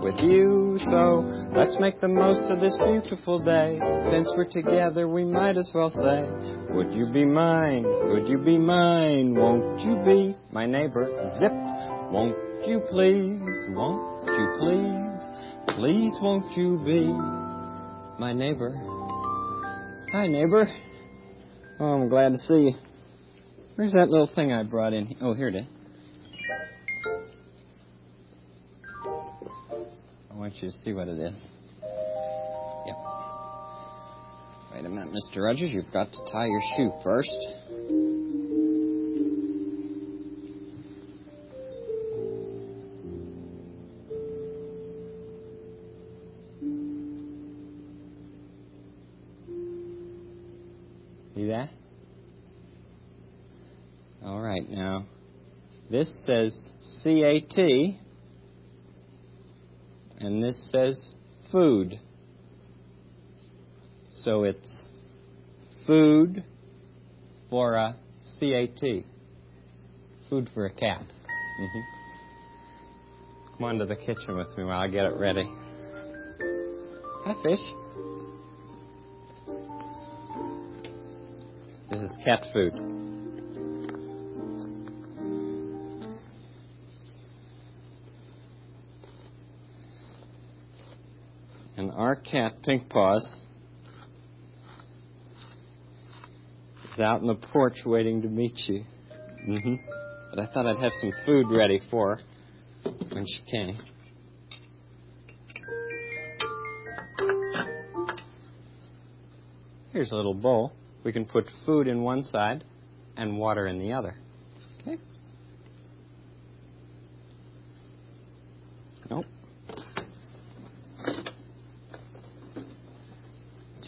with you. So let's make the most of this beautiful day. Since we're together, we might as well say, Would you be mine? Could you be mine? Won't you be my neighbor? Zip. Won't you please? Won't you please? Please won't you be my neighbor? Hi, neighbor. Oh, I'm glad to see you. Where's that little thing I brought in? Oh, here it is. Want you to see what it is. Yep. Wait a minute, Mr. Rogers. You've got to tie your shoe first. See that? All right, now this says CAT and this says food. So it's food for a CAT. Food for a cat. Mm-hmm. Come on to the kitchen with me while I get it ready. Hi, fish. This is cat food. Cat, Pink Paws, is out on the porch waiting to meet you. Mm-hmm. But I thought I'd have some food ready for her when she came. Here's a little bowl. We can put food in one side and water in the other. Okay?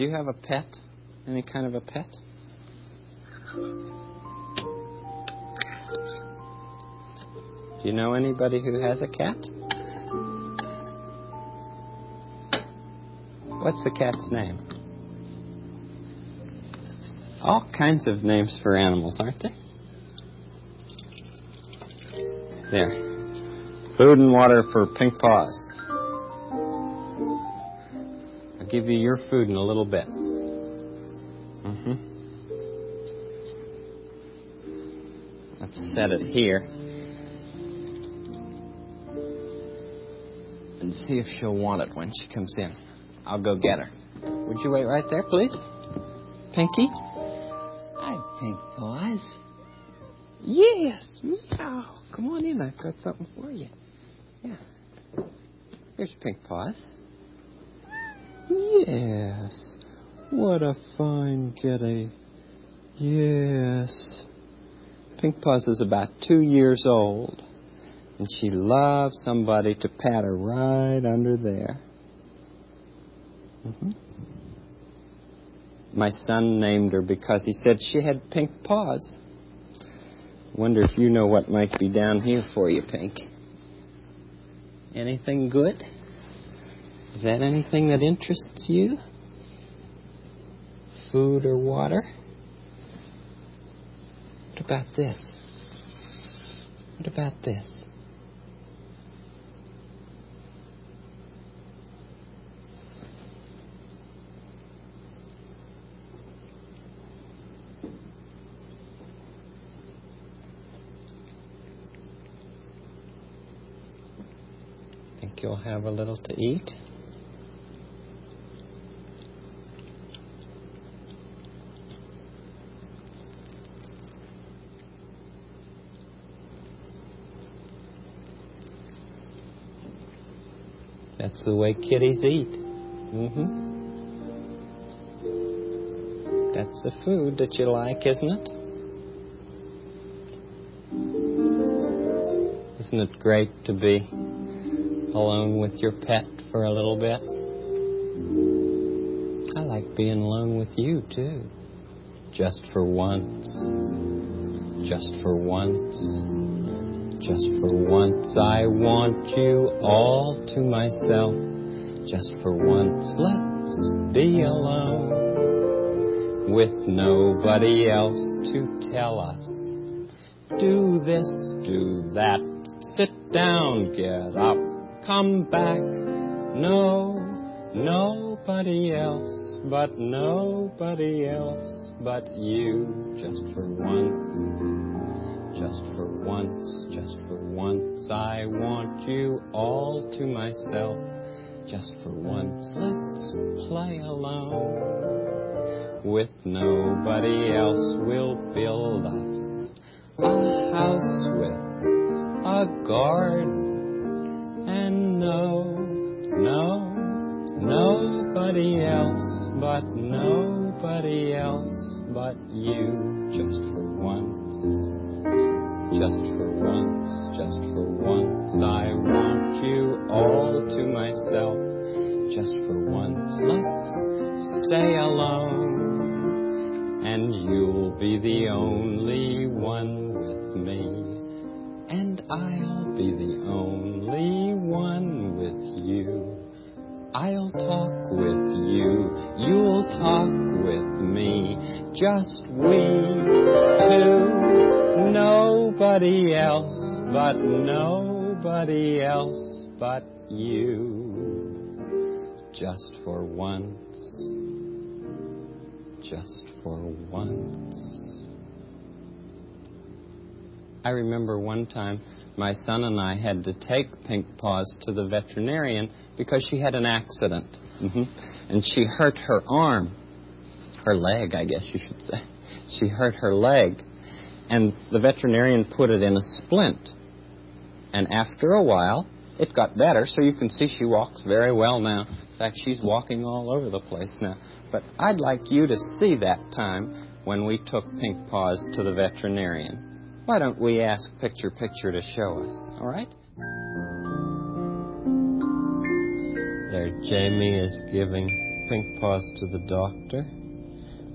Do you have a pet? Any kind of a pet? Do you know anybody who has a cat? What's the cat's name? All kinds of names for animals, aren't they? There. Food and water for pink paws. Give you your food in a little bit. Mm-hmm. Let's set it here. And see if she'll want it when she comes in. I'll go get her. Would you wait right there, please? Pinky? Hi, Pink Paws. Yes, meow. Come on in. I've got something for you. Yeah. Here's Pink Paws. Yes. What a fine kitty. Yes. Pink Paws is about two years old, and she loves somebody to pat her right under there. Mm-hmm. My son named her because he said she had pink paws. Wonder if you know what might be down here for you, Pink. Anything good? Is that anything that interests you? Food or water? What about this? What about this? Think you'll have a little to eat? That's the way kitties eat. Mm-hmm. That's the food that you like, isn't it? Isn't it great to be alone with your pet for a little bit? I like being alone with you, too. Just for once. Just for once. Just for once, I want you all to myself. Just for once, let's be alone. With nobody else to tell us. Do this, do that. Sit down, get up, come back. No, nobody else, but nobody else but you. Just for once. Just for once, just for once, I want you all to myself. Just for once, let's play alone. With nobody else, we'll build us a house with a garden. And no, no, nobody else, but nobody else but you. Just for. Just for once, just for once, I want you all to myself. Just for once, let's stay alone. And you'll be the only one with me. And I'll be the only one with you. I'll talk with you, you'll talk with me, just we two nobody else, but nobody else but you. Just for once, just for once. I remember one time my son and I had to take Pink Paws to the veterinarian because she had an accident. Mm-hmm. And she hurt her arm, her leg, I guess you should say. She hurt her leg and the veterinarian put it in a splint. And after a while, it got better, so you can see she walks very well now. In fact, she's walking all over the place now. But I'd like you to see that time when we took Pink Paws to the veterinarian. Why don't we ask Picture Picture to show us, all right? There, Jamie is giving Pink Paws to the doctor.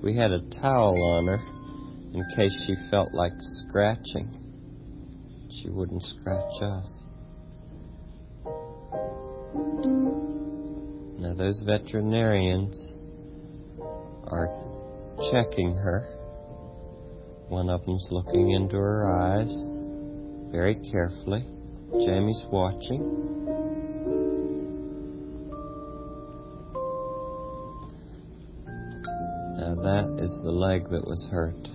We had a towel on her in case she felt like scratching. She wouldn't scratch us. Now, those veterinarians are checking her. One of them's looking into her eyes very carefully. Jamie's watching. Now, that is the leg that was hurt.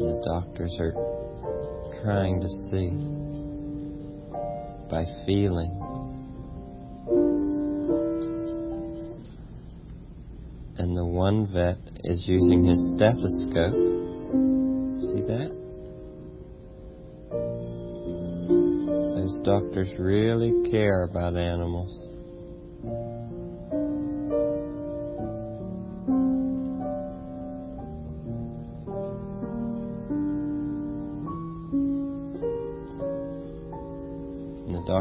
The doctors are trying to see by feeling. And the one vet is using his stethoscope. See that? Those doctors really care about animals.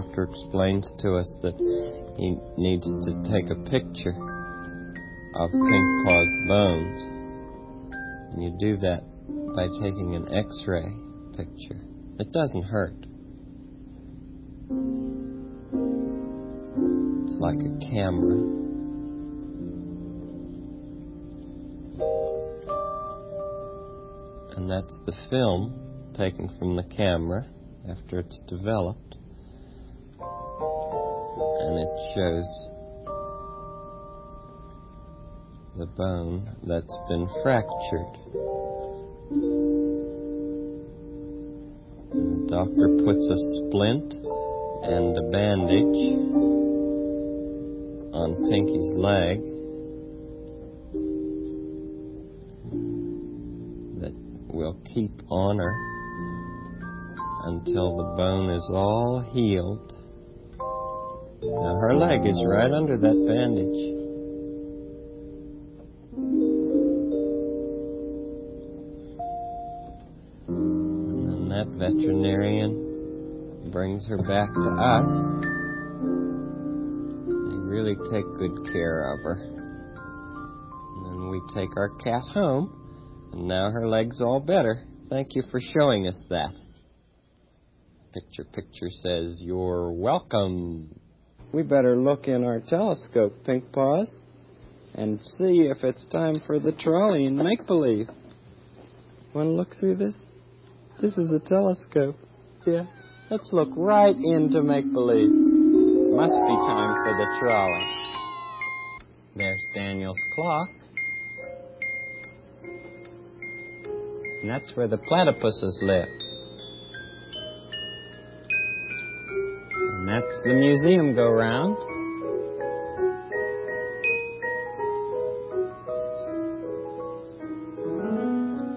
Doctor explains to us that he needs to take a picture of Pink Paw's bones. And you do that by taking an x ray picture. It doesn't hurt. It's like a camera. And that's the film taken from the camera after it's developed shows the bone that's been fractured. The doctor puts a splint and a bandage on Pinky's leg that will keep on her until the bone is all healed now her leg is right under that bandage. And then that veterinarian brings her back to us. They really take good care of her. And then we take our cat home, and now her leg's all better. Thank you for showing us that. Picture Picture says, You're welcome. We better look in our telescope, Pink Paws, and see if it's time for the trolley in make believe. Want to look through this? This is a telescope. Yeah. Let's look right into make believe. Must be time for the trolley. There's Daniel's clock. And that's where the platypuses live. That's the museum go round.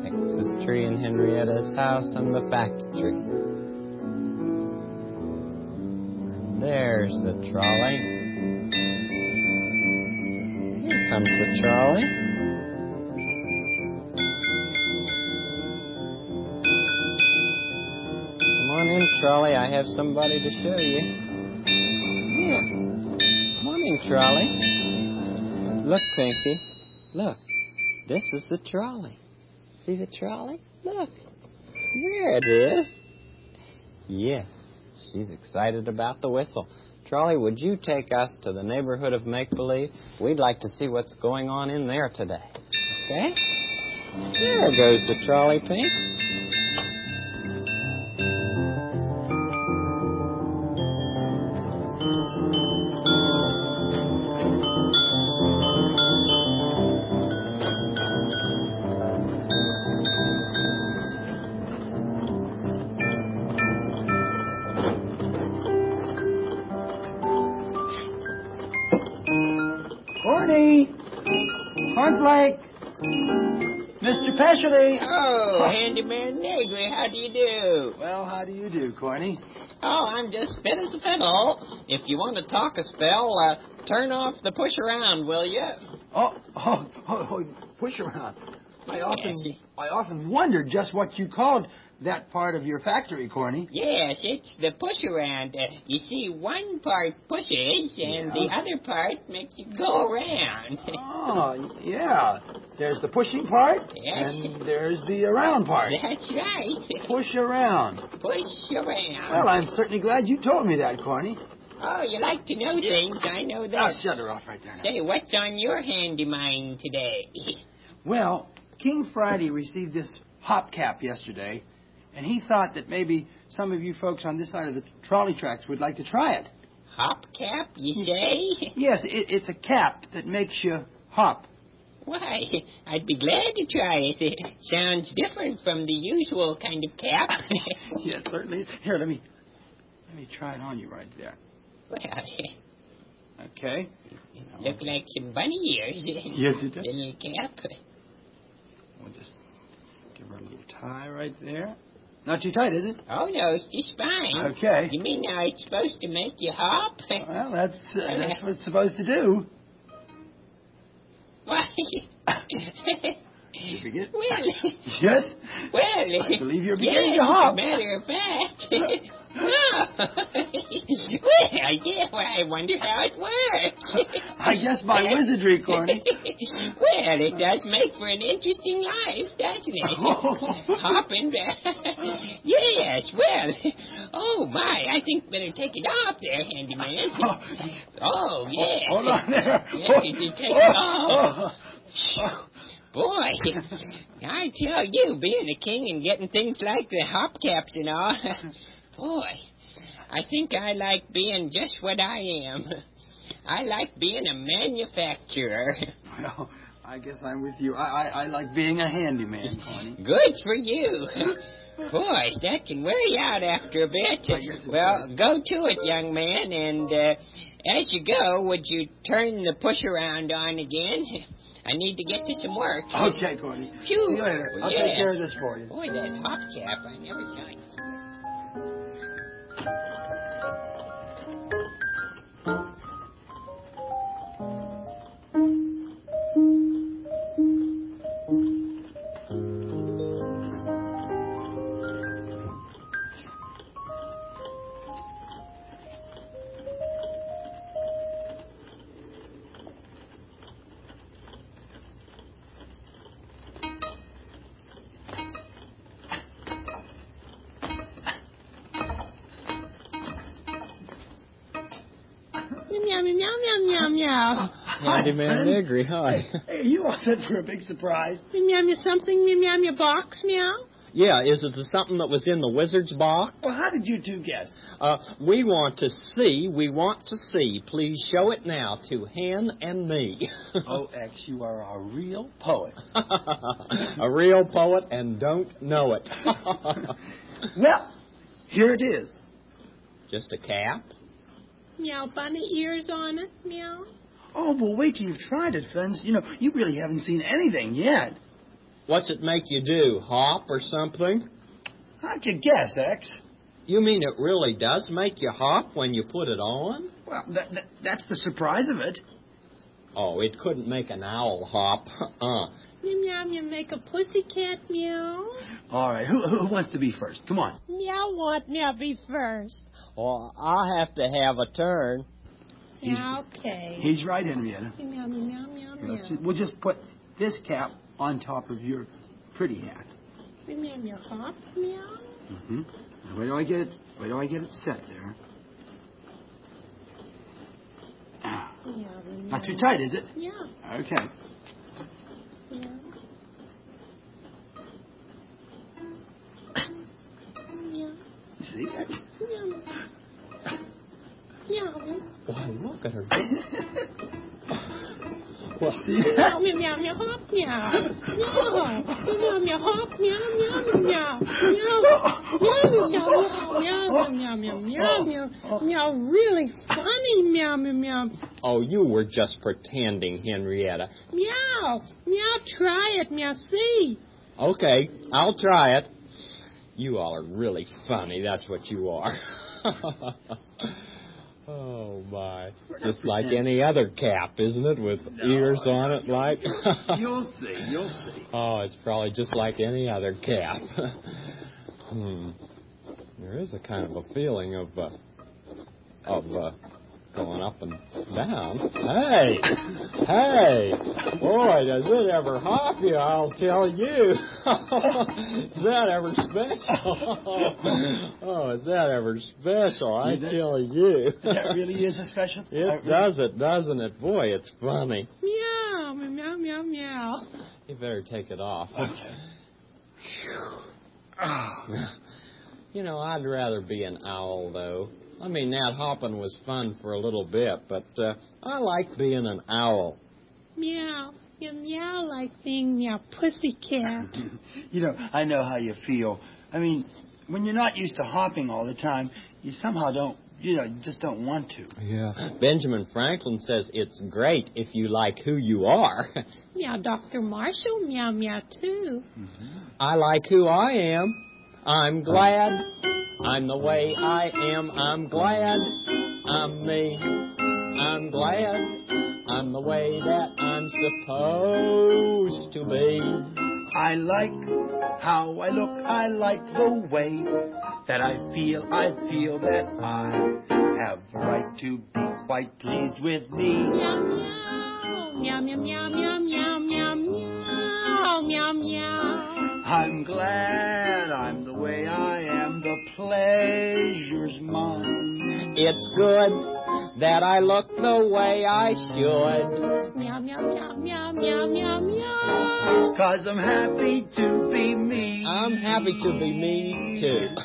Texas tree in Henrietta's house and the factory. There's the trolley. Here comes the trolley. Come on in, Trolley. I have somebody to show you. In, Trolley. Look, Pinky. Look. This is the trolley. See the trolley? Look. There it is. Yes. She's excited about the whistle. Trolley, would you take us to the neighborhood of make believe? We'd like to see what's going on in there today. Okay? There goes the trolley, Pink. Negri, how do you do? Well, how do you do, Corny? Oh, I'm just fit as a fiddle. If you want to talk a spell, uh, turn off the push around, will you? Oh, oh, oh, oh, push around. I often, Yes. I often wondered just what you called that part of your factory, Corny. Yes, it's the push around. Uh, you see, one part pushes, and the other part makes you go around. Oh, yeah. There's the pushing part, and there's the around part. That's right. Push around. Push around. Well, I'm certainly glad you told me that, Corny. Oh, you like to know things. I know Oh, that. shut her off right there. now. Say, what's on your handy mind today? Well, King Friday received this hop cap yesterday, and he thought that maybe some of you folks on this side of the trolley tracks would like to try it. Hop cap, you say? Yes, it, it's a cap that makes you hop. Why, I'd be glad to try it. It sounds different from the usual kind of cap. yes, certainly. Here, let me let me try it on you right there. well, Okay. look like some bunny ears. Yes, it does. Little cap. We'll just give her a little tie right there. Not too tight, is it? Oh, no, it's just fine. Okay. You mean now it's supposed to make you hop? Well, that's uh, that's what it's supposed to do. Why? You forget? well, Yes. well. I believe you're beginning yes, to hop. As a matter of fact. Oh. well, yeah, well, I wonder how it works. I guess by wizardry, Corny. well, it does make for an interesting life, doesn't it? Hopping back. yes, well. Oh, my, I think better take it off there, handyman. Oh. oh, yes. Oh, hold on there. Yeah, you take it oh. off. Boy, I tell you, being a king and getting things like the hop caps and all, boy, I think I like being just what I am. I like being a manufacturer. Well, I guess I'm with you. I, I, I like being a handyman, Corny. Good for you. Boy, that can wear you out after a bit. I guess it Well, go to it, young man, and uh, as you go, would you turn the push around on again? I need to get to some work. Okay, Corny. Phew. See you later. I'll Yes. take care of this for you. Boy, that hop cap, I never saw it. Thank you. Handyman friends. Negri, hi. Hey, you all set for a big surprise. Meow, meow, something, meow, meow, meow, box, meow. Yeah, is it the something that was in the wizard's box? Well, how did you two guess? Uh, we want to see, we want to see. Please show it now to Hen and me. Oh, X, you are a real poet. a real poet and don't know it. Well, here it is. Just a cap? Meow, bunny ears on it, meow. Oh, well, wait till you've tried it, friends. You know, you really haven't seen anything yet. What's it make you do? Hop or something? How'd you guess, X? You mean it really does make you hop when you put it on? Well, that, that, that's the surprise of it. Oh, it couldn't make an owl hop. Uh. Meow, meow, meow, make a pussycat, meow. All right, who, who wants to be first? Come on. Meow, want meow be first. Well, I'll have to have a turn. He's- okay. He's right, Henrietta. Meow, meow, meow, meow, Let's meow. ju- We'll just put this cap on top of your pretty hat. Meow, meow, hop, meow. Mm-hmm. Where do I get it? Where do I get it set there? Ah, Meow, meow. Not too tight, is it? Yeah, Okay. Meow, See? meow. Meow. Why, look at her. well, Meow, meow, meow, meow, hop, meow. Meow. Meow, meow, hop, meow, meow, meow, meow. Meow, meow, meow, meow, meow, meow, meow, meow, meow. Really funny, meow, meow, meow. oh, you were just pretending, Henrietta. Meow, meow, try it, meow, see. Okay, I'll try it. You all are really funny, that's what you are. Just like any other cap, isn't it? With No, ears on it, like. You'll see. You'll see. Oh, it's probably just like any other cap. hmm. There is a kind of a feeling of uh, of uh, going up and down. Hey, hey, boy, does it ever hop you? I'll tell you. is that ever special? oh, is that ever special? I Is it? tell you. That really is a special. It I- does it, doesn't it? Boy, it's funny. Meow, meow, meow, meow. You better take it off. Okay. Ah. You know, I'd rather be an owl, though. I mean, that hopping was fun for a little bit, but uh, I like being an owl. Meow, You meow, like being meow, pussycat. You know, I know how you feel. I mean, when you're not used to hopping all the time, you somehow don't, you know, you just don't want to. Yeah. Benjamin Franklin says it's great if you like who you are. Meow, Dr. Marshall, meow, meow, too. I like who I am. I'm glad. I'm the way I am. I'm glad. I'm me. I'm glad. I'm the way that I'm supposed to be. I like how I look. I like the way that I feel. I feel that I have the right to be quite pleased with me. Meow, meow, meow, meow, meow, meow, meow, meow, meow, meow, meow. I'm glad I'm pleasure's mine. It's good that I look the way I should. Meow, meow, meow, meow, meow, meow, meow. Cause I'm happy to be me. I'm happy to be me, too.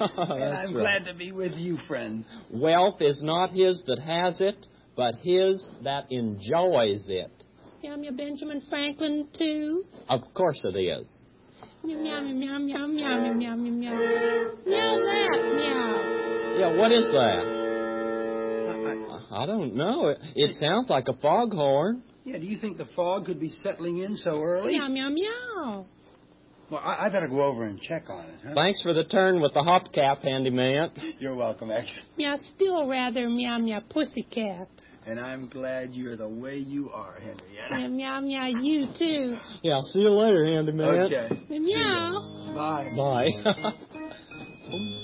And That's I'm right. glad to be with you, friends. Wealth is not his that has it, but his that enjoys it. Meow, meow, Benjamin Franklin, too. Of course it is. Meow, meow, meow, meow, meow, meow, meow, meow, meow. Meow that, meow. Yeah, what is that? I- I- I don't know. It, it sounds like a foghorn. yeah, do you think the fog could be settling in so early? Meow, meow, meow. Well, I, I better go over and check on it. Huh? Thanks for the turn with the hopcap, handyman. You're welcome, X. Meow, still rather meow, meow, pussycat. And I'm glad you're the way you are, Henrietta. Meow, meow, meow, you, too. Yeah, I'll see you later, handyman. Okay. Meow. Bye. Bye.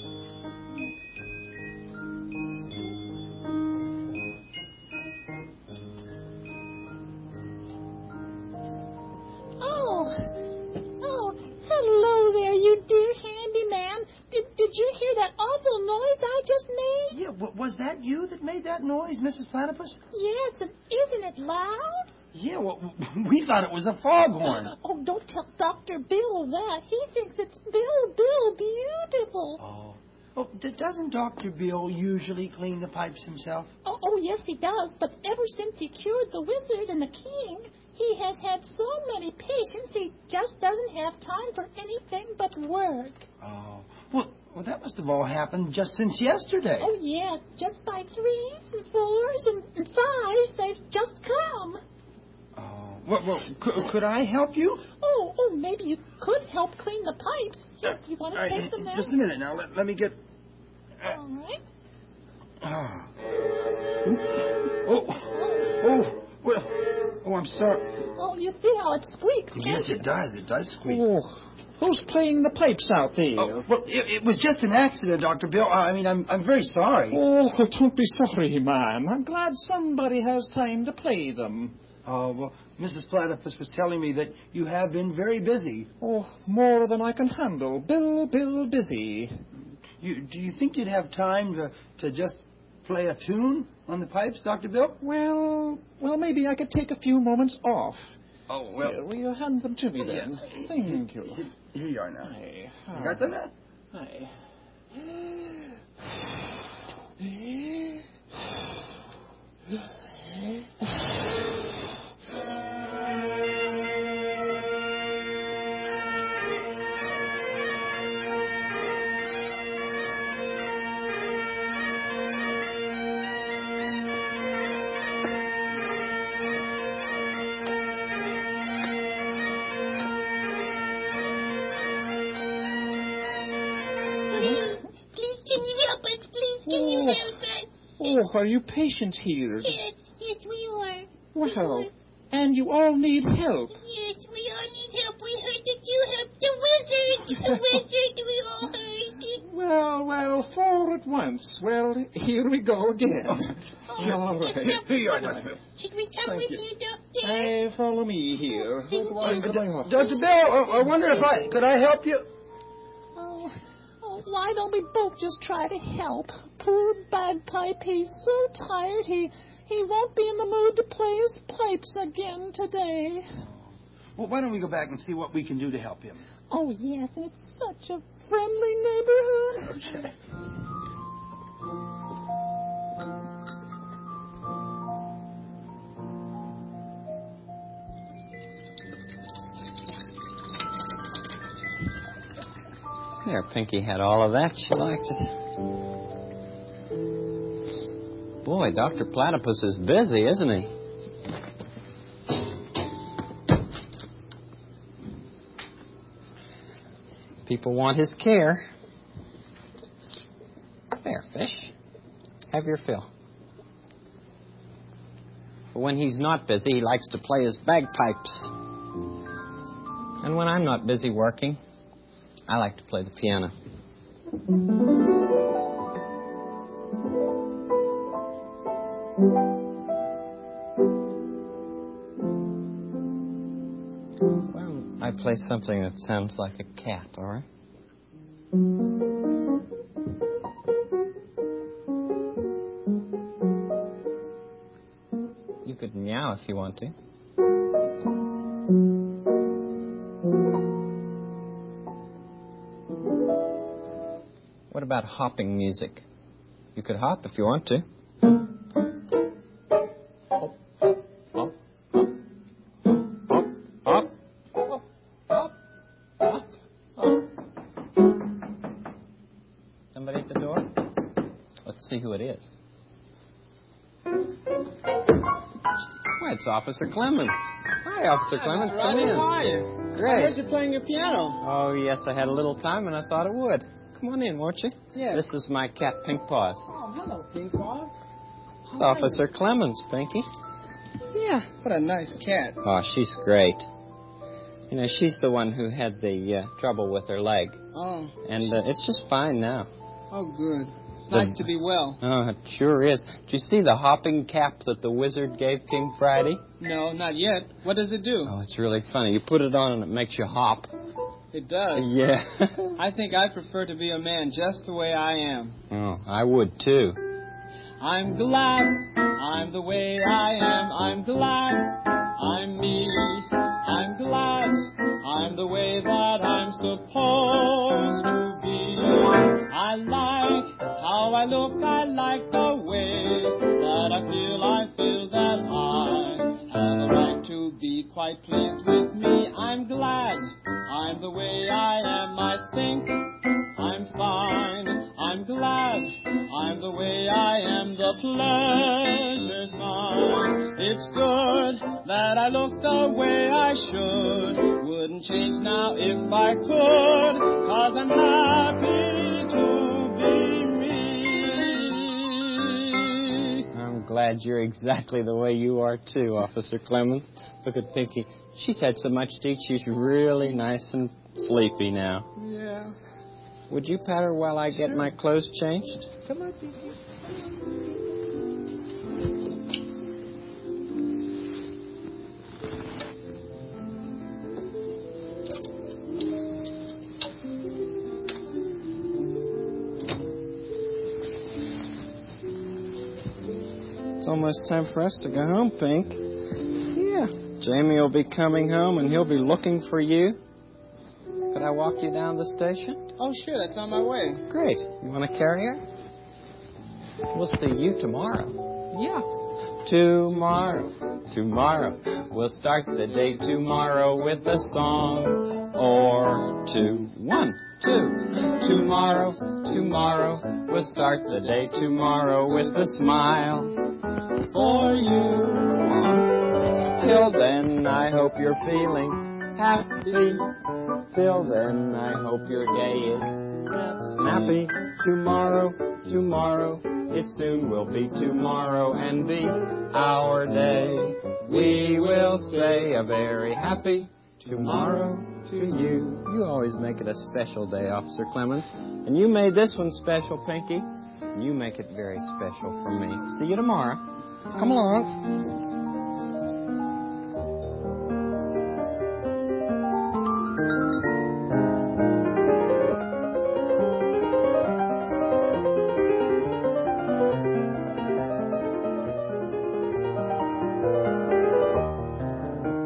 was that you that made that noise, Mrs. Platypus? Yes, and isn't it loud? Yeah, well, we thought it was a foghorn. Oh, don't tell Dr. Bill that. He thinks it's Bill, Bill, beautiful. Oh. Oh, d- doesn't Dr. Bill usually clean the pipes himself? Oh, oh, yes, he does. But ever since he cured the wizard and the king, he has had so many patients he just doesn't have time for anything but work. Oh. Well, well, that must have all happened just since yesterday. Oh, yes, just by threes and fours and, and fives, they've just come. Oh. Well, well could, could I help you? Oh, oh, maybe you could help clean the pipes. Here, you want to right, take them Just a minute now. Let, let me get. All right. Ah. Oh. Oh. Well. Oh, I'm sorry. Oh, you see how it squeaks, can't Yes, you? it does. It does squeak. Oh, who's playing the pipes out there? Oh, well, it, it was just an accident, Dr. Bill. I mean, I'm, I'm very sorry. Oh, don't be sorry, ma'am. I'm glad somebody has time to play them. Oh, well, Mrs. Platypus was telling me that you have been very busy. Oh, more than I can handle. Bill, Bill, busy. You, do you think you'd have time to, to just play a tune on the pipes, Dr. Bill? Well, well, maybe I could take a few moments off. Oh, well. Here, will you hand them to me then? Thank you. Here you are now. Aye. You got them now? Aye. Please, can you Oh. help us? Oh, are you patient here? Yes, yes, we are. Well, and you all need help. Yes, we all need help. We heard that you helped the wizard. The wizard, we all heard it. Well, well, four at once. Well, here we go again. Oh, All yes, right. now, Here you are, come Dr. on. Bill. Should we come Thank with you. you, Doctor? Hey, follow me here. Thank Otherwise, you. Dr. Bill, I, I wonder if I could I help you? Oh, oh, why don't we both just try to help? Poor bagpipe, he's so tired he he won't be in the mood to play his pipes again today. Well, why don't we go back and see what we can do to help him? Oh yes, and it's such a friendly neighborhood. There, Pinky had all of that. She liked it. Boy, Dr. Platypus is busy, isn't he? People want his care. There, fish. Have your fill. But when he's not busy, he likes to play his bagpipes. And when I'm not busy working, I like to play the piano. Play something that sounds like a cat, all right? You could meow if you want to. What about hopping music? You could hop if you want to. It's Officer Clemmons. Hi, Officer Clemmons. Come in. How are you? I Great. heard you playing your piano. Oh, yes, I had a little time and I thought it would. Come on in, won't you? Yes. This is my cat, Pink Paws. Oh, hello, Pink Paws. It's Officer Clemmons, Pinky. Yeah. What a nice cat. Oh, she's great. You know, she's the one who had the uh, trouble with her leg. Oh, And uh, it's just fine now. oh, good. It's The- nice to be well. Oh, it sure is. Did you see the hopping cap that the wizard gave King Friday? No, not yet. What does it do? Oh, it's really funny. You put it on and it makes you hop. It does. Yeah. I think I prefer to be a man just the way I am. oh, I would too. I'm glad I'm the way I am. I'm glad I'm me. I'm glad I'm the way that I'm supposed to be. I like I look. I like the way that I feel. I feel that I have a right to be quite pleased with me. I'm glad I'm the way I am. I think I'm fine. I'm glad I'm the way I am. The pleasure's mine. It's good that I look the way I should. Wouldn't change now if I could. Cause I'm happy glad you're exactly the way you are too, Officer Clemmons. Look at Pinky. She's had so much to eat, she's really nice and sleepy now. Yeah. Would you pat her while I get my clothes changed? Come on, Pinky. Almost time for us to go home, Pink. Yeah. Jamie will be coming home and he'll be looking for you. Could I walk you down the station? Oh, sure, that's on my way. Great. You want to carry her? We'll see you tomorrow. Yeah. Tomorrow, tomorrow. We'll start the day tomorrow with a song or two. One, two. Tomorrow, tomorrow. We'll start the day tomorrow with a smile for you. Till then, I hope you're feeling happy. Till then, I hope your day is snappy. Tomorrow, tomorrow, it soon will be tomorrow and be our day. We will say a very happy tomorrow to you. You always make it a special day, Officer Clemmons. And you made this one special, Pinky. You make it very special for me. See you tomorrow. Come along.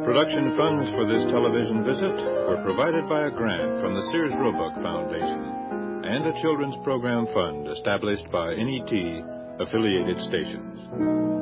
Production funds for this television visit were provided by a grant from the Sears Roebuck Foundation and a children's program fund established by NET affiliated stations.